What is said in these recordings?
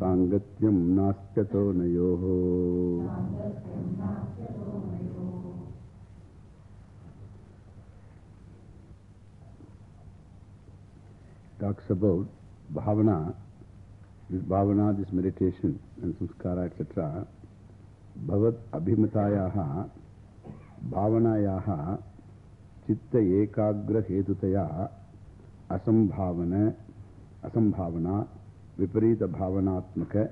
साङ्गत्यं नास्त्यतो नयोः talks about bhavana, this bhavana, this meditation and samskara, etc. Bhavat abhimatayaha bhavanayaha chitta ekagra hetutaya asambhavana asambhavana viparita bhavanatmaka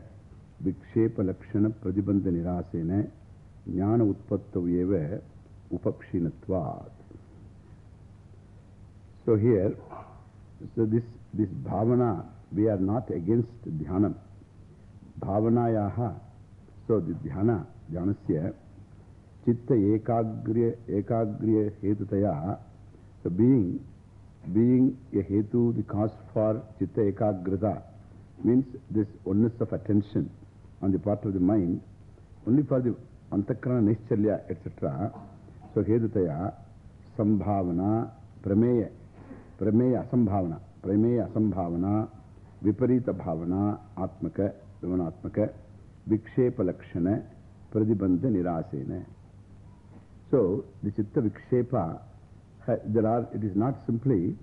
vikshepa lakshana pradibandha nirasena jnana utpattavyeva upakshinatvat. So here, so this, this bhavana, we are not against dhyanam. Bhavanayaha, so the dhyana, dhyanasya, chitta ekagriya, ekagriya hetutaya, so being, being a hetu, the cause for chitta ekagrata, means this oneness of attention on the part of the mind, only for the antakrana nischalya, etc. So hetutaya, sambhavana, prameya, prameya asambhavana, prameya asambhavana, viparita bhavana, atmaka, vimanatmaka, vikshepa lakshana, pradibandha nirasena. So, the chitta vikshepa, there are, it is not simply,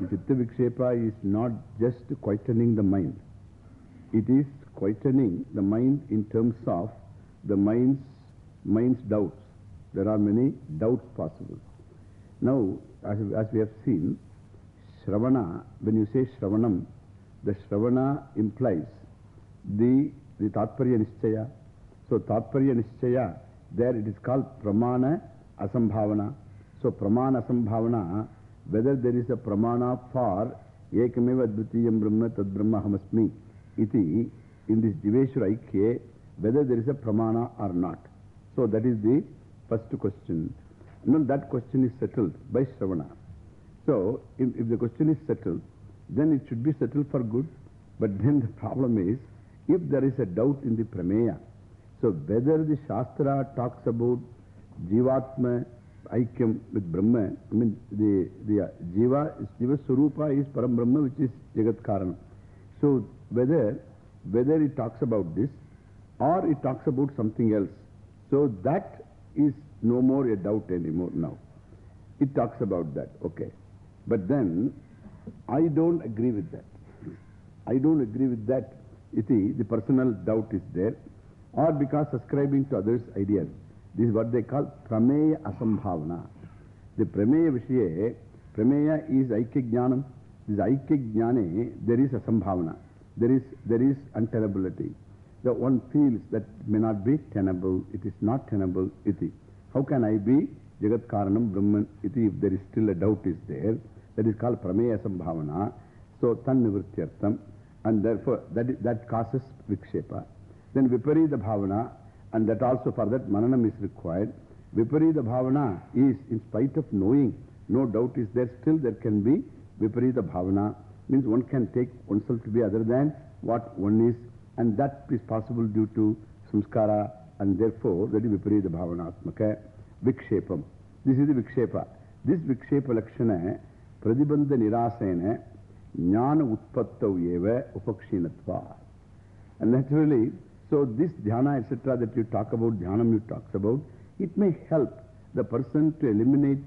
the chitta vikshepa is not just quietening the mind. It is quietening the mind in terms of the mind's, mind's doubts. There are many doubts possible. Now, as, as we have seen, Shravana, when you say Shravanam, the Shravana implies the, the Tatparya Nischaya. So, Tatparya Nischaya, there it is called Pramana Asambhavana. So, Pramana Asambhavana, whether there is a Pramana for Ekameva Dvitiyam Brahma Tad Brahma Hamasmi iti, in this Jiveshwara Aikya, whether there is a Pramana or not. So, that is the first question. No, that question is settled by Shravana. So, if, if the question is settled, then it should be settled for good. But then the problem is, if there is a doubt in the Prameya, so whether the Shastra talks about Jivatma, Aikyam with Brahma, I mean, the, the Jiva, Jiva Surupa is Param Brahma, which is Jagat Karanam. So, whether, whether it talks about this or it talks about something else, so that is no more a doubt anymore now. It talks about that, okay. But then, I don't agree with that. I don't agree with that. Iti, the personal doubt is there. Or because ascribing to others' ideas. This is what they call Prameya Asambhavana. The Prameya Vishaye, Prameya is Aikya Jnanam. This Aikya Jnane, there is Asambhavana. There is, there is untenability. The one feels that may not be tenable. It is not tenable. Iti. How can I be Jagat Karanam Brahman? Iti, if there is still a doubt is there. That is called Prameya Sambhavana. So, Tan. And therefore, that, that causes Vikshepa. Then Viparita Bhavana. And that also for that Mananam is required. Viparita Bhavana is, in spite of knowing, no doubt is there, still there can be Viparita Bhavana. Means one can take oneself to be other than what one is. And that is possible due to samskara. And therefore, that is Viparita Bhavana Atmaka. Vikshepam. This is the Vikshepa. This Vikshepa Lakshana. Pradibandha nirasena jnana utpattav eva upakshinatva. And naturally, so this dhyana etc. that you talk about, dhyanam you talks about, it may help the person to eliminate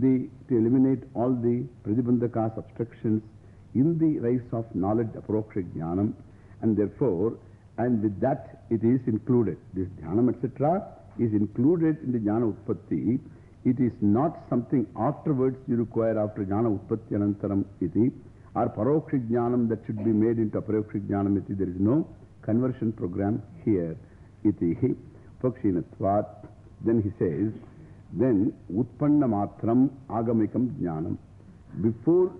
the, to eliminate all the pradibandhakas, obstructions in the rise of knowledge, aproksha jnanam. And therefore, and with that it is included. This jnanam, etc. is included in the jnana utpatti. It is not something afterwards you require after jnana utpatti anantaram iti or paroksha jnanam that should be made into aparoksha jnanam iti. There is no conversion program here iti pakshinatvat. Then he says, then utpanna matram agamikam jnanam. Before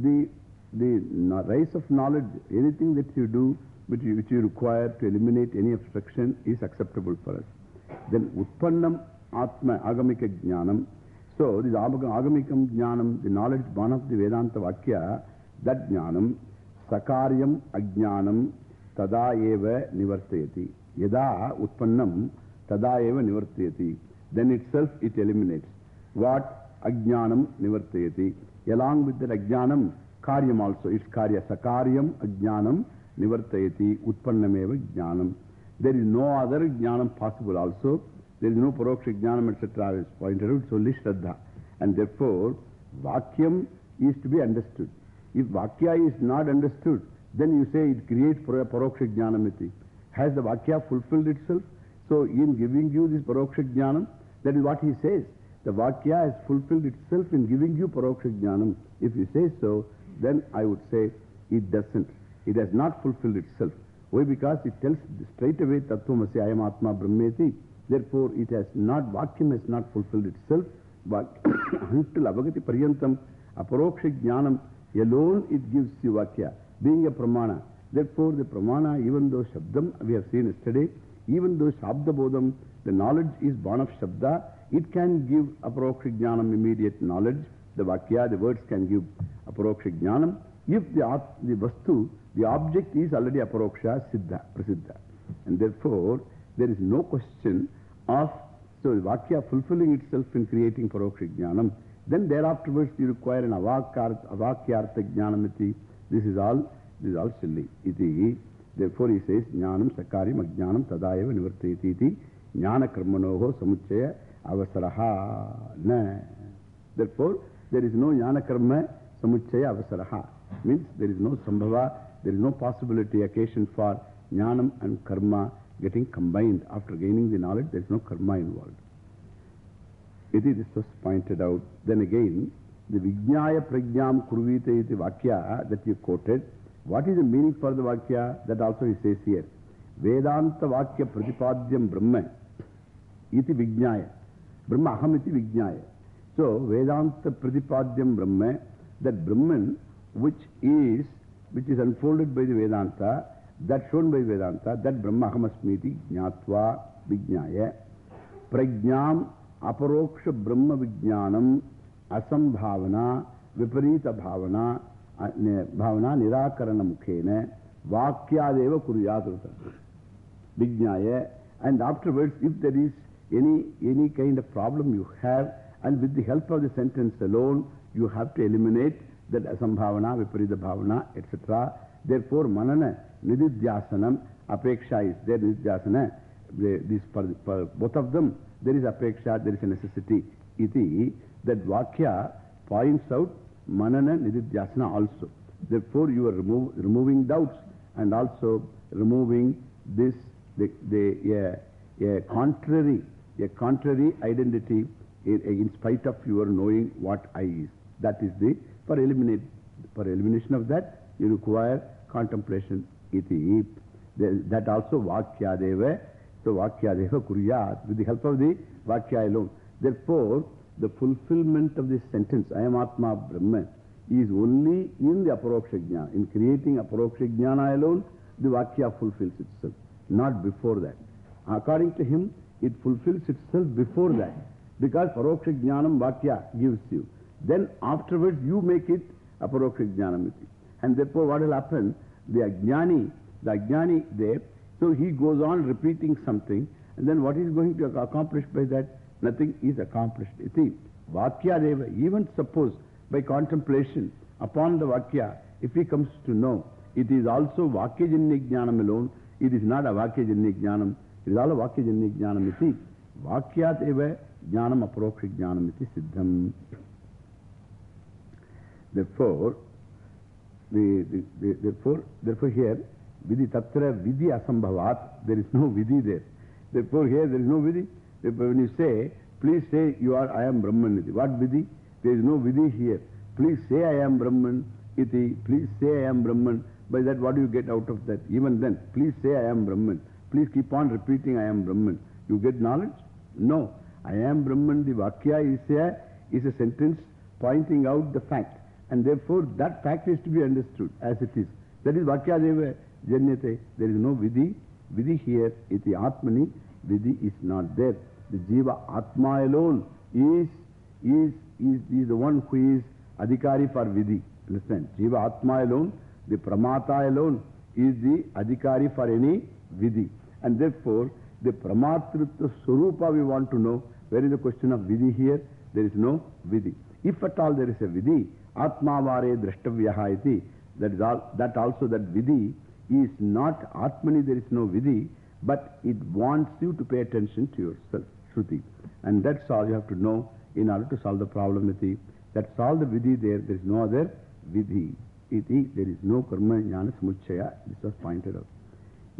the, the rise of knowledge, anything that you do which you, which you require to eliminate any obstruction is acceptable for us. Then Utpannam Atma Agamika Jnanam. So this Agamikam Jnanam, the knowledge born of the Vedanta Vakya, that Jnanam, Sakaryam Ajnanam Tada Eva Nivartayati. Yada Utpannam Tada Eva Nivartayati. Then itself it eliminates. What? Ajnanam Nivartayati. Along with that Ajnanam, Karyam also. It's Karya. Sakaryam Ajnanam Nivartayati. Utpannameva Jnanam. There is no other Jnanam possible also. There is no Paroksha Jnanam, etc. is pointed out. It's only Shraddha. And therefore, Vakyam is to be understood. If Vakya is not understood, then you say it creates Paroksha Jnanamiti. Has the Vakya fulfilled itself? So, in giving you this Paroksha Jnanam, that is what he says. The Vakya has fulfilled itself in giving you Paroksha Jnanam. If you say so, then I would say it doesn't. It has not fulfilled itself. Why? Because it tells straight away Tattvamasi Ayam Atma Brahmeti. Therefore, it has not, Vakyam has not fulfilled itself. But until Avagati Paryantam, Aparoksha Jnanam alone it gives you Vakya, being a Pramana. Therefore, the Pramana, even though Shabdam, we have seen yesterday, even though Shabda Bodham, the knowledge is born of Shabda, it can give Aparoksha Jnanam immediate knowledge. The Vakya, the words can give Aparoksha Jnanam. If the, the Vastu, the object is already Aparoksha Siddha, Prasiddha. And therefore, there is no question of, so Vakya fulfilling itself in creating Paroksha Jnanam. Then thereafterwards you require an Avakyartha Jnanamiti. This is all, this is all silly. Iti. Therefore he says, Jnanam Sakaryam Ajnanam Tadayava Nivartayati iti Jnana Karmanoho Samuchaya Avasaraha Na. Therefore, there is no Jnana Karma Samuchaya Avasaraha. Means there is no Sambhava, there is no possibility, occasion for Jnanam and Karma getting combined. After gaining the knowledge, there is no Karma involved. Iti this was pointed out. Then again, the Vijnaya Prajnam Kurvita iti Vakya that you quoted, what is the meaning for the Vakya? That also he says here. Vedanta Vakya Pratipadyam Brahma iti Vijnaya. Brahma Aham iti Vijnaya. So, Vedanta Pratipadyam Brahma, that Brahman which is, which is unfolded by the Vedanta, that shown by Vedanta, that Brahma Ahamasmiti Jnatva Vijnaya. Prajnam Aparoksha Brahma Vijnanam Asambhavana Viparita Bhavana Bhavana Nirakarana Mukhena Vakyadeva Kuryatruta Vijnaya. And afterwards, if there is any, any kind of problem you have, and with the help of the sentence alone, you have to eliminate that asambhavana, viparita bhavana, etc. Therefore, manana, nididhyasanam, apeksha is there, nididhyasana, this for, for both of them, there is apeksha, there is a necessity. Iti, that vakya points out manana, nididhyasana also. Therefore, you are removing doubts and also removing this, the, the, a, a contrary, a contrary identity in, in spite of your knowing what I is. That is the, for eliminate, for elimination of that, you require contemplation. Iti. That also Vakyadeva. So Vakyadeva Kuryat, with the help of the Vakya alone. Therefore, the fulfillment of this sentence, I am Atma Brahma, is only in the Aparoksha. In creating Aparoksha alone, the Vakya fulfills itself, not before that. According to him, it fulfills itself before that. Because Paroksha Jnanam Vakya gives you. Then afterwards you make it a Aparoksha Jnanamiti. And therefore what will happen? The Ajnani, the Ajnani there, so he goes on repeating something, and then what is going to accomplish by that? Nothing is accomplished. Iti, Vakya Deva, even suppose by contemplation upon the Vakya, if he comes to know, it is also Vakya Vakyajanya Jnanam alone, it is not a Vakya Vakyajanya Jnanam, it is all a Vakyajanya Jnanam iti. Vakyat eva Jnanam Aparoksha Jnanam iti Siddham. Therefore, the, the, the, therefore, therefore here, Vidhi Tatra Vidhi Asambhavat, there is no Vidhi there. Therefore here there is no Vidhi. Therefore when you say, please say you are, I am Brahman iti. What Vidhi? There is no Vidhi here. Please say I am Brahman iti. Please say I am Brahman. By that what do you get out of that? Even then, please say I am Brahman. Please keep on repeating I am Brahman. You get knowledge? No. I am Brahman, the Vakya is a, is a sentence pointing out the fact. And therefore that fact is to be understood as it is. That is Vakyadeva. janyate. There is no vidhi. Vidhi here, iti atmani, vidhi is not there. The jiva atma alone is, is, is, is the one who is adhikari for vidhi. Listen, jiva atma alone, the pramata alone is the adhikari for any vidhi. And therefore, the pramatritva swarupa we want to know. Where is the question of vidhi here? There is no vidhi. If at all there is a vidhi, atmavare drashtavyaha iti, that, is all, that also that vidhi is not atmani, there is no vidhi, but it wants you to pay attention to yourself, shruti. And that's all you have to know in order to solve the problem iti. That's all the vidhi there, there is no other vidhi. Iti, there is no karma jnana samuchaya, this was pointed out.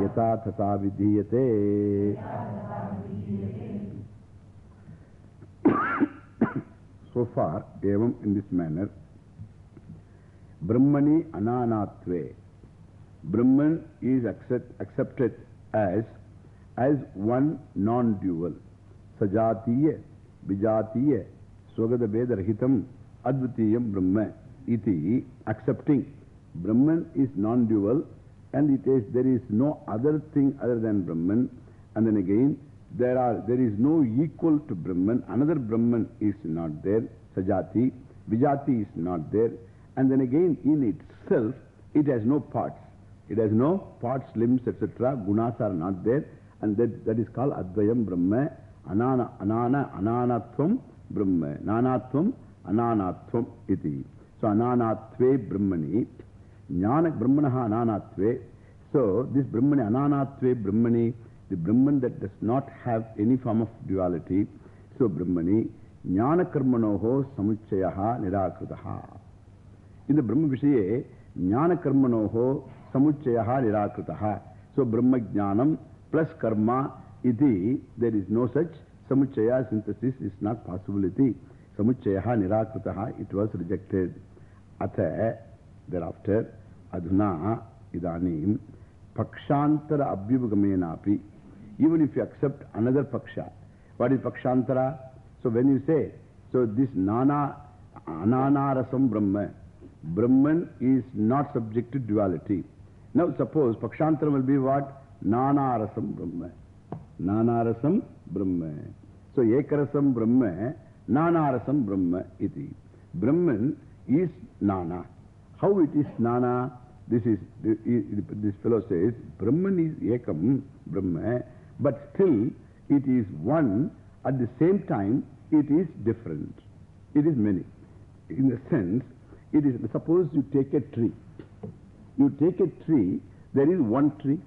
यथाथता विधीयते। सो फार एवं इन this manner ब्रह्मणि अनानात्वे। Brahman is accepted as as one non dual सजातीय, विजातीय स्वगत भेद रहितम अद्वितीय ब्रह्म इति accepting Brahman is non dual and it is, there is no other thing other than Brahman. And then again, there, are, there is no equal to Brahman. Another Brahman is not there. Sajati. Vijati is not there. And then again, in itself, it has no parts. It has no parts, limbs, etc. Gunas are not there. And that, that is called Advayam Brahma. Anana, Anana, Ananatvam Brahma. Nanatvam, Ananatvam iti. So, Ananatve Brahmani. Jnana Brahmanaha Ananatve. So, this Brahmani, Ananatve Brahmani, the Brahman that does not have any form of duality. So, Brahmani, Jnana Karmanoho Samuchayaha Nirakritaha. In the Brahma Vishaye, Jnana Karmanoho Samuchayaha Nirakritaha. So, Brahma Jnanam plus Karma iti, there is no such Samuchaya synthesis is not possibility. Samuchayaha Nirakritaha, it was rejected. Atha, thereafter, Adhuna. Even if you accept another Paksha, what is Pakshantara? So when you say, so this Nana Ananarasam Brahma, Brahman is not subject to duality. Now suppose Pakshantara will be what? Nanarasam Brahma. Nanarasam Brahma. So Ekarasam Brahma, Nanarasam Brahma iti. Brahman is Nana. How it is Nana? This is, this fellow says, Brahman is Ekam, Brahma, but still it is one, at the same time it is different. It is many. In the sense, it is, suppose you take a tree. You take a tree, there is one tree.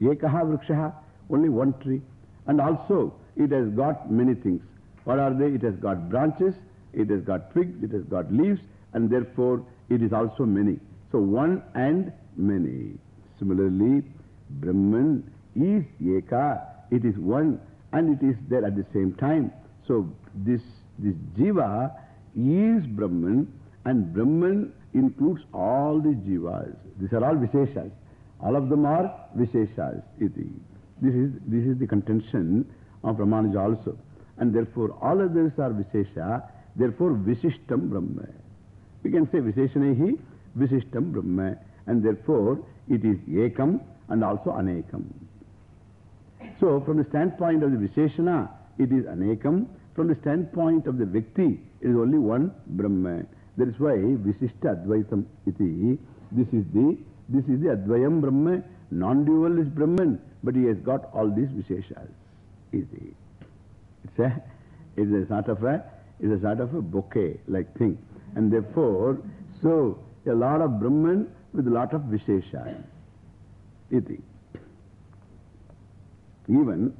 Ekaha vrikshaha, only one tree. And also, it has got many things. What are they? It has got branches, it has got twigs, it has got leaves, and therefore it is also many. So one and many. Similarly, Brahman is Eka, it is one and it is there at the same time. So this, this Jiva is Brahman and Brahman includes all the Jivas. These are all Visheshas. All of them are Visheshas. Iti. This is, this is the contention of Ramanuja also. And therefore all others are Vishesha, therefore Visishtam Brahma. We can say Visheshanehi, Visishtam Brahma. And therefore it is Ekam and also Anekam. So from the standpoint of the Visheshana, it is Anekam. From the standpoint of the Vikti, it is only one Brahma. That is why Visishta Advaitam iti. This is the, this is the Advayam Brahma. Non-dual is Brahman, but he has got all these Visheshas. Iti. It's a, it's a sort of a, it's a sort of a bouquet like thing. And therefore, so a lot of Brahman with a lot of Visheshas. Iti. Even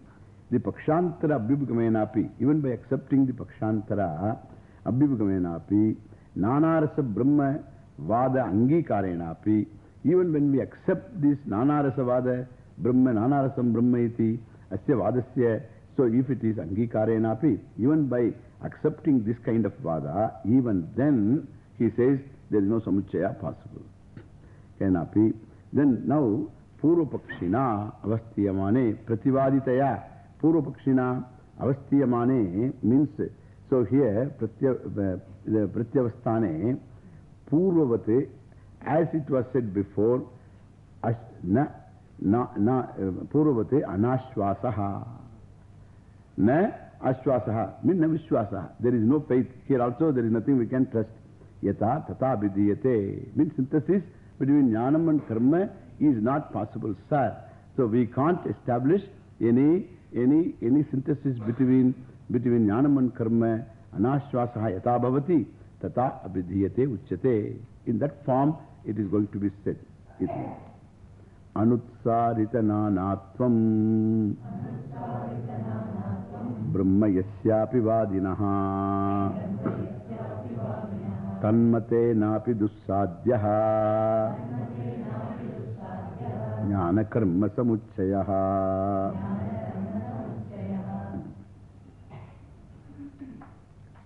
the Pakshantara Abhibhagamenapi, even by accepting the Pakshantara Abhibhagamenapi, Nanarasa Brahma Vada Angikarenapi, even when we accept this Nanarasavada, Brahma, Nanarasam Brahma iti, Asya Vadasya, so if it is Angikarenapi, even by accepting this kind of Vada, even then he says there is no Samuchaya possible. Kenapi. Then now, Purvapakshina Avastiyamane Prativaditaya Purvapakshina Avastiyamane means, so here Pratyavastane Purvavate as it was said before na, na, na, Purvavate Anashvasaha Na Ashvasaha means na Vishwasaha. There is no faith. Here also there is nothing we can trust. Yata Tata Vidiyate means synthesis between Jnanam and Karma is not possible, sir. So we can't establish any, any, any synthesis between, between Jnanam and Karma. Anashvasaha Yata Bhavati Tata Abhidhiyate Uchyate. In that form it is going to be said. Brahma Yasyapi Vadinaha Tanmate Napi Dussadhyaha Jnana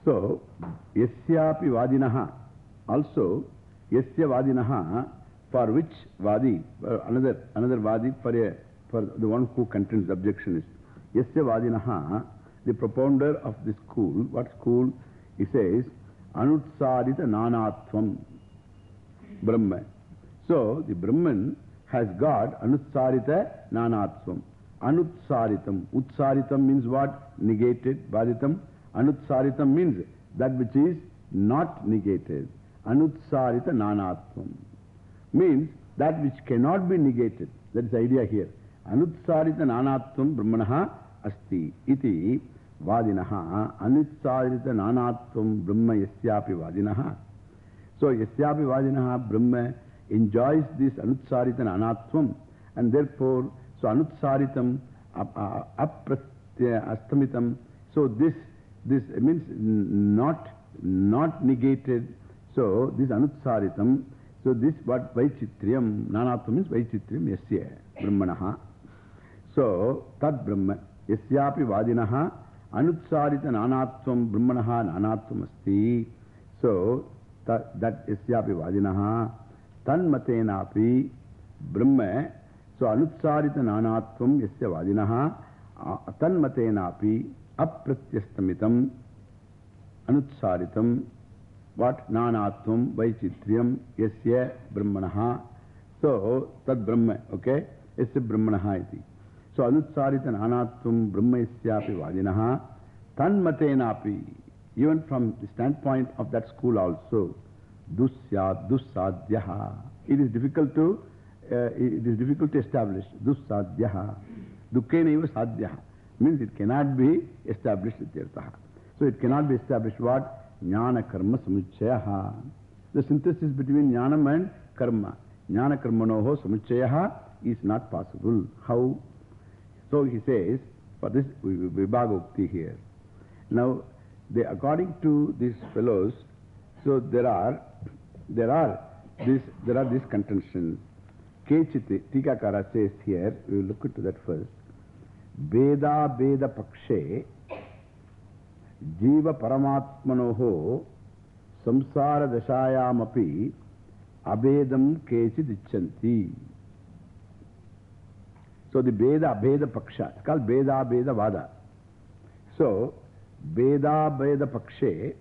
So, Yasyapi Vadinaha also Yasya Vadinaha for which Vadi, another, another Vadi for, a, for the one who contends the objection is Yasya Vadinaha, the propounder of the school, what school? He says Anutsarita Nanatvam Brahma. So the Brahman has got Anutsarita Nanatvam. Anutsaritam. Utsaritam means what? Negated. Baditam. Anutsaritam means that which is not negated. Anutsarita Nanatvam means that which cannot be negated. That is the idea here. Anutsarita Nanatvam Brahmanaha Asti iti So Anutsaritam Astamitam. So this, this means not, not negated. So this Anutsaritam, so this what Vaichitriam, Nanatvam means Vaichitriam Yasya Brahmanaha. So Tad Brahma Yasyapi Vadinaha Vadinaha Tanmatenapi Apratyastamitam Anutsaritam What? Nanatvam Vaichitriam Yasya Brahmanaha. So, Tad Brahma, okay? Yasya Brahmanaha iti. So, Anutsarita Nanatvam Brahmayasyapi Vadinaha Tanmatenapi. Even from the standpoint of that school also, Dusyad, Dussadhyaha. It is difficult to, uh, it is difficult to establish. Dussadhyaha. Dukkena eva sadhyaha. Means it cannot be established with Tirthaha. So, it cannot be established what? Jnana karma samuchayaha. The synthesis between jnanam and karma. Jnana karmanoho samuchayaha is not possible. How? So he says, for this vibhagokti here. Now, they, according to these fellows, so there are, there are this, there are these contentions. Kechiti, Tikakara says here, we will look into that first. Beda Beda Pakshe Jiva Paramatmanoho Samsara Dashayamapi Abedam Kechid Ichanti. So the Beda Abeda Paksha, it's called Beda Beda Vada. So, Beda Beda Pakshe,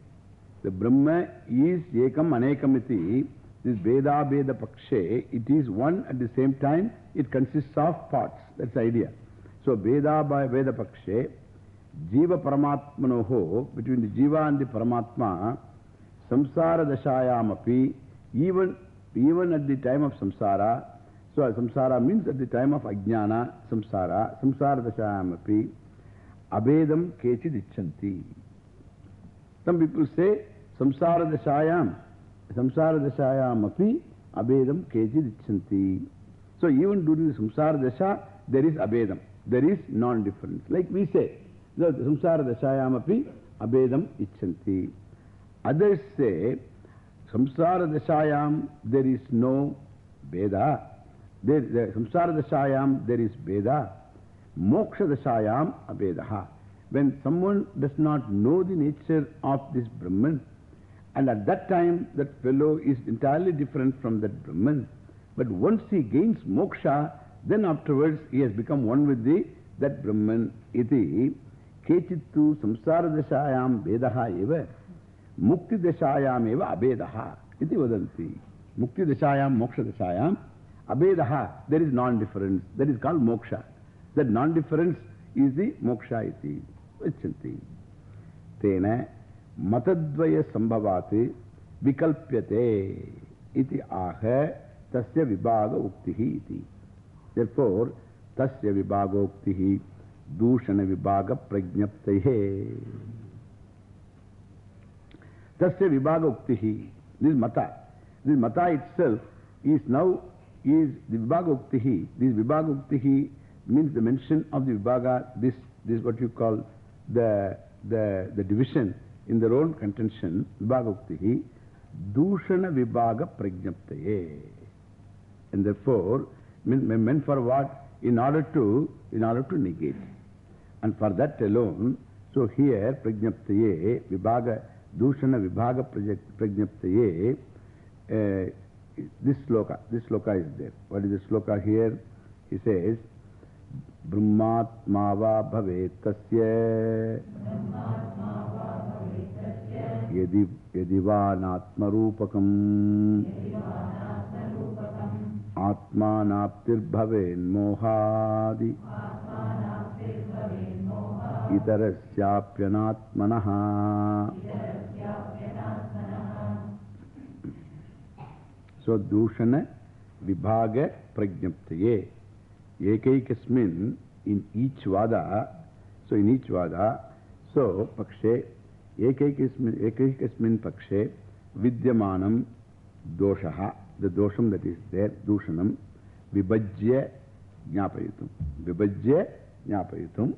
the Brahma is Ekam Anekamiti. This Beda Beda Pakshe, it is one at the same time, it consists of parts. That's the idea. So, Veda Veda Pakshe, Jiva Paramatmanoho, between the Jiva and the Paramatma, Samsara Dashayamapi, even, even at the time of Samsara, so Samsara means at the time of Ajnana, Samsara, Samsara Dashayamapi, Abedam Kechid Ichanti. Some people say Samsara Dashayam, Samsara Dashayamapi, Abedam Kechid Ichanti. So even during the Samsara Dasha, there is Abedam. There is non-difference. Like we say, the samsara dashayamapi abedam ichanti. Others say, samsara dashayam, there is no Veda. There, the Samsara Dashayam there is Veda. Moksha Dashayam Avedaha. When someone does not know the nature of this Brahman, and at that time that fellow is entirely different from that Brahman, but once he gains moksha, then afterwards he has become one with the that Brahman. Iti kechittu samsara dashayam vedaha eva mukti dashayam eva abedaha. Iti vadanti. Mukti dashayam moksha dashayam abedaha. There is non-difference. That is called moksha. That non-difference is the moksha iti. Vichanti. Tena matadvaya sambhavati vikalpyate iti aha tasya vibhaga uktihi iti. Therefore, tasya vibhaga uktihi dushana vibhaga prajnaptahe. Tasya vibhaga uktihi. This mata. This mata itself is now is the Vibhagauktihi. This Vibhagauktihi means the mention of the vibhaga, this, this is what you call the, the, the division in their own contention, vibhaga uktihi, dushana vibhaga prajnaptaye. And therefore, meant, meant for what? In order to, in order to negate. And for that alone, so here, prajnaptaye, vibhaga, dushana vibhaga prajnaptaye, uh, this sloka, this sloka is there. What is the sloka here? He says, Brahmatmava bhavet tasya yadi yadivanatmarupakam atmanaptir bhaven So, pakshe. Ekaikasmin, ekaikasmin pakshe. Vidyamanam doshaha. The dosham that is there. Dushanam. Vibhajya jnapayitum. Vibhajya jnapayitum.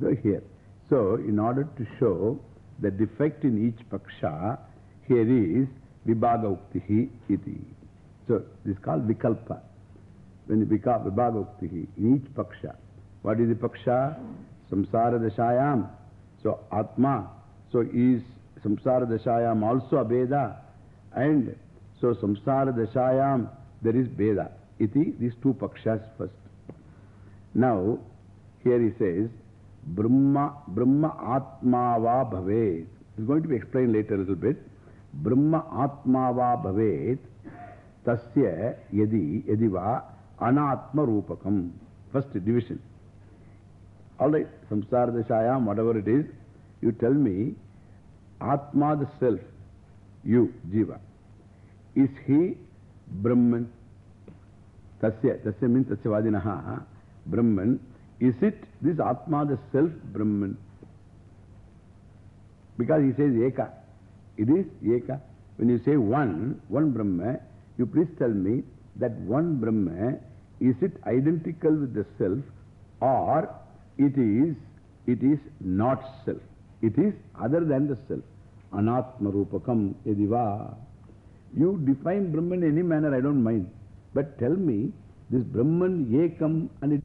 So, here. So, in order to show the defect in each paksha, here is Vibhaga Uktihi iti. So, this is called Vikalpa. When you become Vibhaga Uktihi, in each Paksha. What is the Paksha? Samsara Dashayam. So, Atma. So, is Samsara Dashayam also a Veda? And so, Samsara Dashayam, there is Veda. Iti, these two Pakshas first. Now, here he says, Brahma, Brahma Atma va bhavet. It's going to be explained later a little bit. Brahma Atmava Bhavet Tasya Yadi Yadiva Anatma Rupakam. First division. Alright, Samsara Dashayam, whatever it is, you tell me Atma the self, you, Jiva. Is he Brahman? Tasya, Tasya means Tasya Vadinaha, Brahman. Is it this Atma the self Brahman? Because he says Eka. It is Eka. When you say one, one Brahma, you please tell me that one Brahma, is it identical with the self or it is, it is not self. It is other than the self. Anatma Rupakam Ediva. You define Brahman in any manner, I don't mind. But tell me, this Brahman Ekam and it